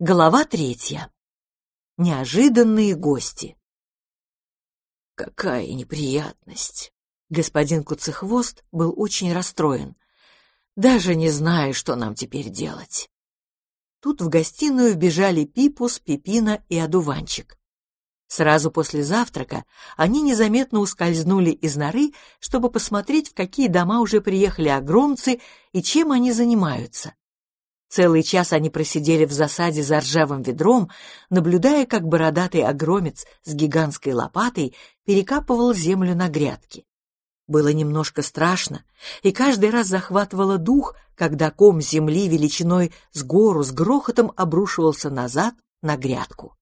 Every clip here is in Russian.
Глава третья. Неожиданные гости. Какая неприятность. Господин Куцехвост был очень расстроен. Даже не знаю, что нам теперь делать. Тут в гостиную вбежали Пипус, Пипина и Одуванчик. Сразу после завтрака они незаметно ускользнули из норы, чтобы посмотреть, в какие дома уже приехали огромцы и чем они занимаются. Целый час они просидели в засаде за ржавым ведром, наблюдая, как бородатый огромец с гигантской лопатой перекапывал землю на грядке. Было немножко страшно, и каждый раз захватывало дух, когда ком земли величиной с гору с грохотом обрушивался назад на грядку.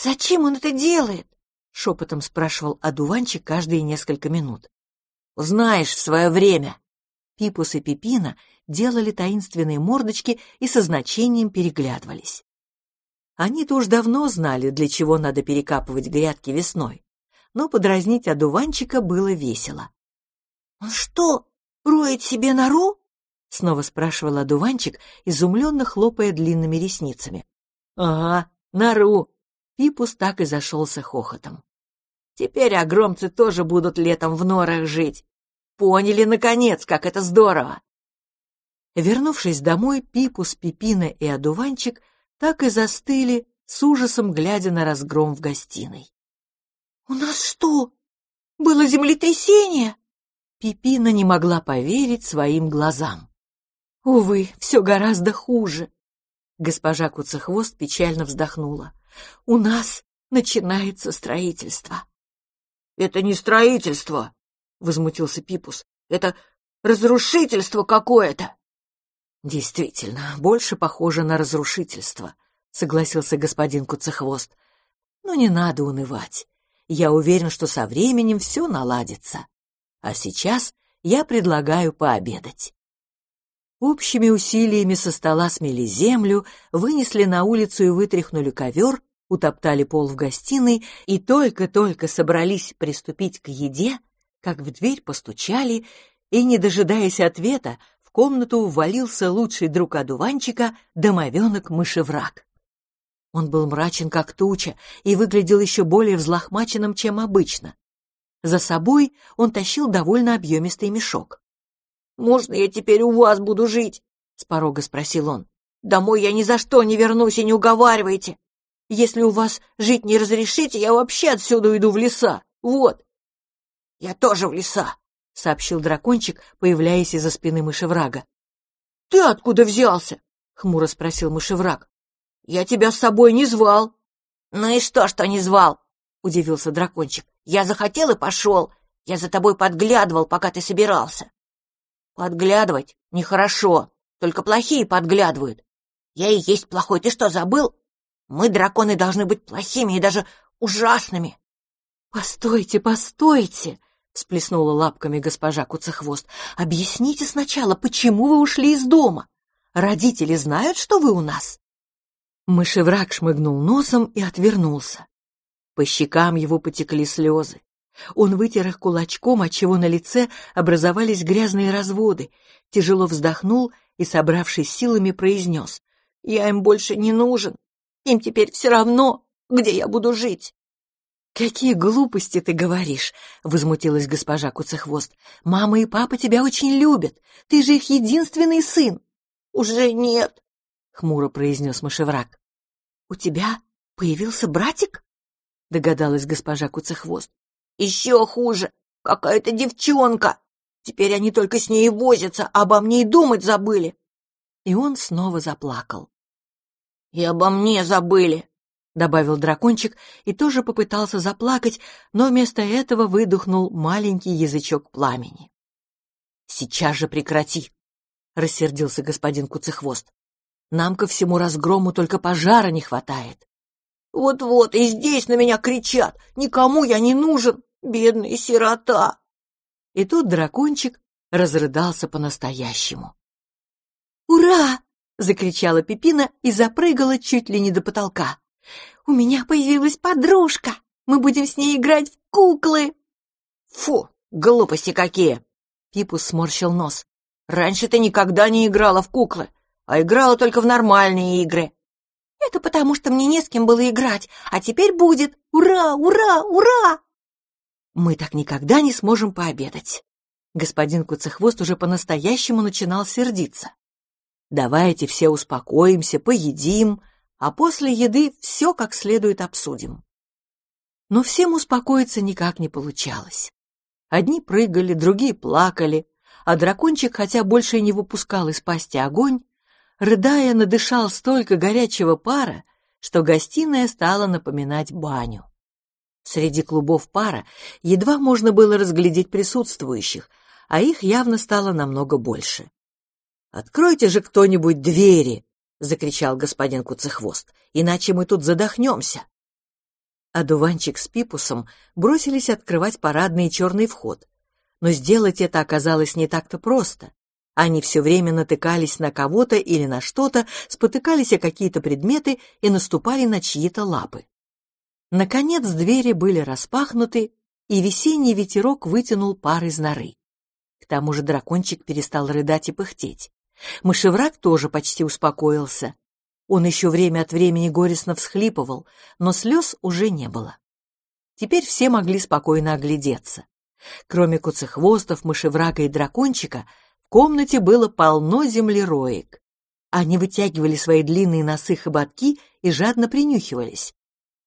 «Зачем он это делает?» — шепотом спрашивал одуванчик каждые несколько минут. «Узнаешь в свое время». Пипус и Пипина делали таинственные мордочки и со значением переглядывались. Они-то уж давно знали, для чего надо перекапывать грядки весной, но подразнить одуванчика было весело. «Он что, роет себе нору?» — снова спрашивал одуванчик, изумленно хлопая длинными ресницами. «Ага, нору!» Пипус так и зашелся хохотом. «Теперь огромцы тоже будут летом в норах жить. Поняли, наконец, как это здорово!» Вернувшись домой, Пипус, Пипина и одуванчик так и застыли, с ужасом глядя на разгром в гостиной. «У нас что, было землетрясение?» Пипина не могла поверить своим глазам. «Увы, все гораздо хуже». Госпожа Куцехвост печально вздохнула. «У нас начинается строительство». «Это не строительство», — возмутился Пипус. «Это разрушительство какое-то». Действительно, больше похоже на разрушительство, согласился господин Куцехвост. Но не надо унывать. Я уверен, что со временем все наладится. А сейчас я предлагаю пообедать. Общими усилиями со стола смели землю, вынесли на улицу и вытряхнули ковер, утоптали пол в гостиной и только-только собрались приступить к еде, как в дверь постучали, и, не дожидаясь ответа, комнату ввалился лучший друг одуванчика, домовенок-мышевраг. Он был мрачен, как туча, и выглядел еще более взлохмаченным, чем обычно. За собой он тащил довольно объемистый мешок. «Можно я теперь у вас буду жить?» — с порога спросил он. «Домой я ни за что не вернусь и не уговаривайте. Если у вас жить не разрешите, я вообще отсюда уйду в леса. Вот». «Я тоже в леса», — сообщил дракончик, появляясь из-за спины мышеврага. — Ты откуда взялся? — хмуро спросил мышевраг. — Я тебя с собой не звал. — Ну и что, что не звал? — удивился дракончик. — Я захотел и пошел. Я за тобой подглядывал, пока ты собирался. — Подглядывать нехорошо, только плохие подглядывают. Я и есть плохой, ты что, забыл? Мы, драконы, должны быть плохими и даже ужасными. — Постойте, постойте! Всплеснула лапками госпожа Куцехвост. «Объясните сначала, почему вы ушли из дома? Родители знают, что вы у нас?» Мышевраг шмыгнул носом и отвернулся. По щекам его потекли слезы. Он вытер их кулачком, отчего на лице образовались грязные разводы, тяжело вздохнул и, собравшись силами, произнес. «Я им больше не нужен. Им теперь все равно, где я буду жить». «Какие глупости ты говоришь!» — возмутилась госпожа Куцехвост. «Мама и папа тебя очень любят. Ты же их единственный сын». «Уже нет», — хмуро произнес мышевраг. «У тебя появился братик?» — догадалась госпожа Куцехвост. «Еще хуже! Какая-то девчонка! Теперь они только с ней и возятся, а обо мне и думать забыли!» И он снова заплакал. «И обо мне забыли!» Добавил дракончик и тоже попытался заплакать, но вместо этого выдохнул маленький язычок пламени. «Сейчас же прекрати!» — рассердился господин Куцехвост. «Нам ко всему разгрому только пожара не хватает». «Вот-вот, и здесь на меня кричат! Никому я не нужен, бедный сирота!» И тут дракончик разрыдался по-настоящему. «Ура!» — закричала Пепина и запрыгала чуть ли не до потолка. У меня появилась подружка. Мы будем с ней играть в куклы. Фу, глупости какие. Пипус сморщил нос. Раньше ты никогда не играла в куклы, а играла только в нормальные игры. Это потому, что мне не с кем было играть, а теперь будет. Ура, ура, ура! Мы так никогда не сможем пообедать. Господин Куцехвост уже по-настоящему начинал сердиться. Давайте все успокоимся, поедим, а после еды все как следует обсудим. Но всем успокоиться никак не получалось. Одни прыгали, другие плакали, а дракончик, хотя больше и не выпускал из пасти огонь, рыдая, надышал столько горячего пара, что гостиная стала напоминать баню. Среди клубов пара едва можно было разглядеть присутствующих, а их явно стало намного больше. «Откройте же кто-нибудь двери!» — закричал господин Куцехвост. «Иначе мы тут задохнемся!» А дуванчик с Пипусом бросились открывать парадный черный вход. Но сделать это оказалось не так-то просто. Они все время натыкались на кого-то или на что-то, спотыкались о какие-то предметы и наступали на чьи-то лапы. Наконец двери были распахнуты, и весенний ветерок вытянул пар из норы. К тому же дракончик перестал рыдать и пыхтеть. Мышевраг тоже почти успокоился. Он еще время от времени горестно всхлипывал, но слез уже не было. Теперь все могли спокойно оглядеться. Кроме куцехвостов, мышеврага и дракончика, в комнате было полно землероек. Они вытягивали свои длинные носы хоботки и жадно принюхивались.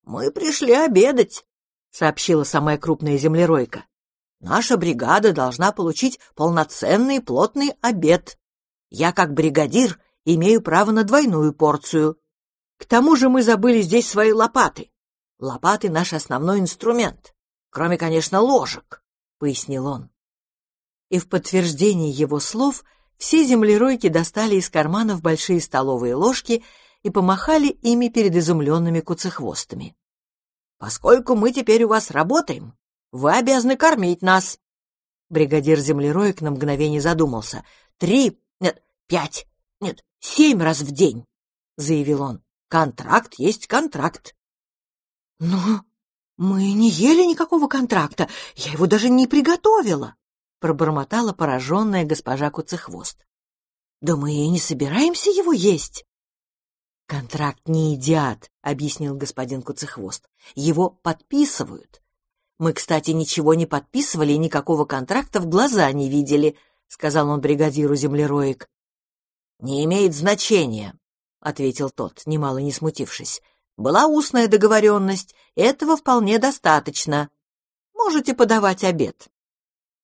«Мы пришли обедать», — сообщила самая крупная землеройка. «Наша бригада должна получить полноценный плотный обед. Я, как бригадир, имею право на двойную порцию. К тому же мы забыли здесь свои лопаты. Лопаты — наш основной инструмент, кроме, конечно, ложек», — пояснил он. И в подтверждение его слов все землеройки достали из карманов большие столовые ложки и помахали ими перед изумленными куцехвостами. «Поскольку мы теперь у вас работаем, вы обязаны кормить нас». Бригадир землероек на мгновение задумался. «Три, нет, пять, нет, семь раз в день», — заявил он. «Контракт есть контракт». «Но мы не ели никакого контракта, я его даже не приготовила», — пробормотала пораженная госпожа Куцехвост. «Да мы и не собираемся его есть». «Контракт не едят», — объяснил господин Куцехвост. «Его подписывают. Мы, кстати, ничего не подписывали и никакого контракта в глаза не видели», — сказал он бригадиру землероек. «Не имеет значения», — ответил тот, немало не смутившись. «Была устная договоренность, этого вполне достаточно. Можете подавать обед».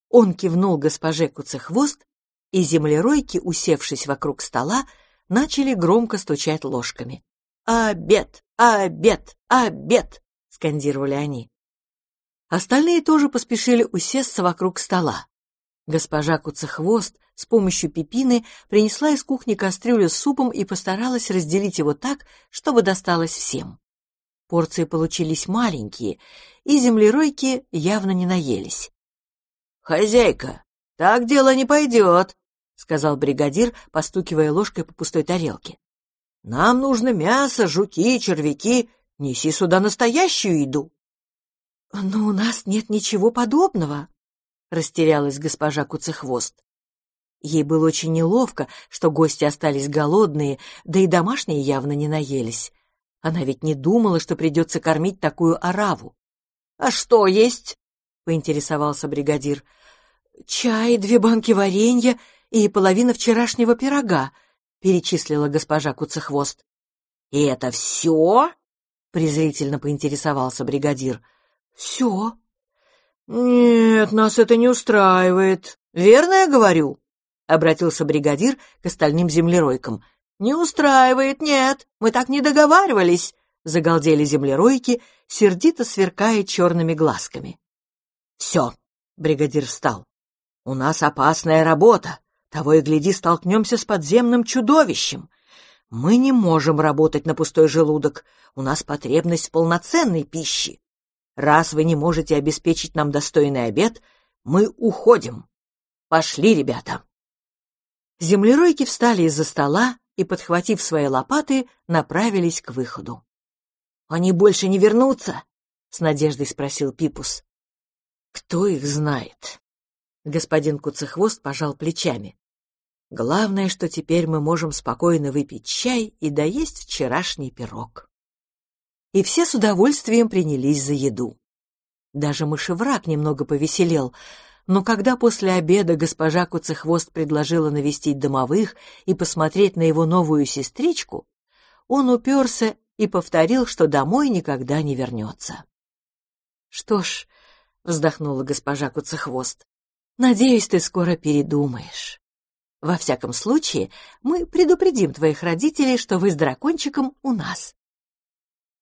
Он кивнул госпоже Куцехвост, и землеройки, усевшись вокруг стола, начали громко стучать ложками. «Обед! Обед! Обед!» — скандировали они. Остальные тоже поспешили усесться вокруг стола. Госпожа Куцехвост с помощью пипины принесла из кухни кастрюлю с супом и постаралась разделить его так, чтобы досталось всем. Порции получились маленькие, и землеройки явно не наелись. «Хозяйка, так дело не пойдет», — сказал бригадир, постукивая ложкой по пустой тарелке. «Нам нужно мясо, жуки, червяки. Неси сюда настоящую еду». «Но у нас нет ничего подобного», — растерялась госпожа Куцехвост. Ей было очень неловко, что гости остались голодные, да и домашние явно не наелись. Она ведь не думала, что придется кормить такую ораву. «А что есть?» — поинтересовался бригадир. «Чай, две банки варенья и половина вчерашнего пирога», — перечислила госпожа Куцехвост. «И это все?» — презрительно поинтересовался бригадир. «Все». «Нет, нас это не устраивает. Верно я говорю?» — обратился бригадир к остальным землеройкам. «Не устраивает, нет, мы так не договаривались», — загалдели землеройки, сердито сверкая черными глазками. «Все», — бригадир встал, — «у нас опасная работа. Того и гляди, столкнемся с подземным чудовищем. Мы не можем работать на пустой желудок. У нас потребность в полноценной пище. Раз вы не можете обеспечить нам достойный обед, мы уходим. Пошли, ребята. Землеройки встали из-за стола и, подхватив свои лопаты, направились к выходу. «Они больше не вернутся?» — с надеждой спросил Пипус. «Кто их знает?» Господин Куцехвост пожал плечами. Главное, что теперь мы можем спокойно выпить чай и доесть вчерашний пирог. И все с удовольствием принялись за еду. Даже мышевраг немного повеселел, но когда после обеда госпожа Куцехвост предложила навестить домовых и посмотреть на его новую сестричку, он уперся и повторил, что домой никогда не вернется. «Что ж», — вздохнула госпожа Куцехвост, — «надеюсь, ты скоро передумаешь». Во всяком случае, мы предупредим твоих родителей, что вы с дракончиком у нас.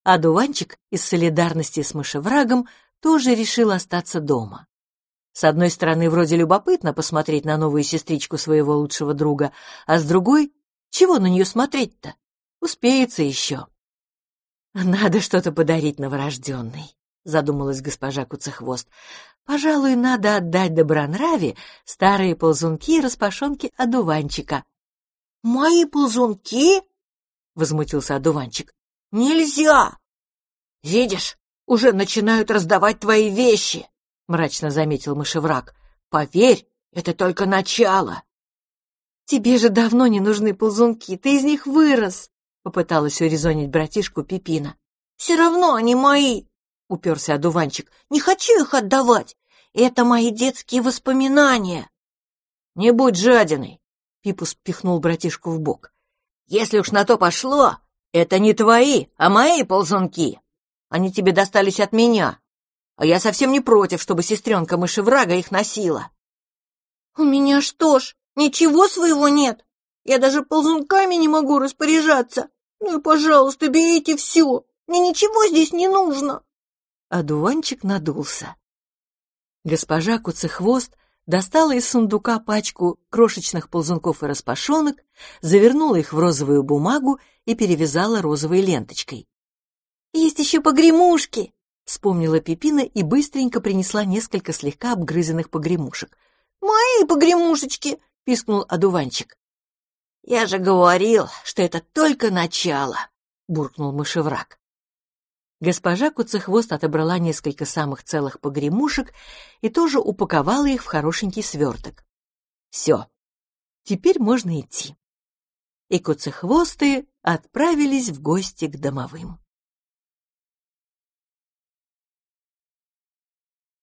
А дуванчик из солидарности с мышеврагом тоже решил остаться дома. С одной стороны, вроде любопытно посмотреть на новую сестричку своего лучшего друга, а с другой, чего на нее смотреть-то? Успеется еще. Надо что-то подарить новорожденной, задумалась госпожа Куцехвост. Пожалуй, надо отдать добронраве старые ползунки и распашонки одуванчика. — Мои ползунки? — возмутился одуванчик. — Нельзя! — Видишь, уже начинают раздавать твои вещи, — мрачно заметил мышевраг. — Поверь, это только начало. — Тебе же давно не нужны ползунки, ты из них вырос, — попыталась урезонить братишку Пипина. — Все равно они мои, — уперся одуванчик. «Не хочу их отдавать. Это мои детские воспоминания». «Не будь жадиной», — Пипус пихнул братишку в бок. «Если уж на то пошло, это не твои, а мои ползунки. Они тебе достались от меня, а я совсем не против, чтобы сестренка мышеврага их носила». «У меня что ж, ничего своего нет? Я даже ползунками не могу распоряжаться. Ну и, пожалуйста, берите все, мне ничего здесь не нужно» а дуванчик надулся. Госпожа Куцехвост достала из сундука пачку крошечных ползунков и распашонок, завернула их в розовую бумагу и перевязала розовой ленточкой. «Есть еще погремушки!» — вспомнила Пипина и быстренько принесла несколько слегка обгрызенных погремушек. «Мои погремушечки!» — пискнул одуванчик. «Я же говорил, что это только начало!» — буркнул мышевраг. Госпожа Куцехвост отобрала несколько самых целых погремушек и тоже упаковала их в хорошенький сверток. Все, теперь можно идти. И куцехвосты отправились в гости к домовым.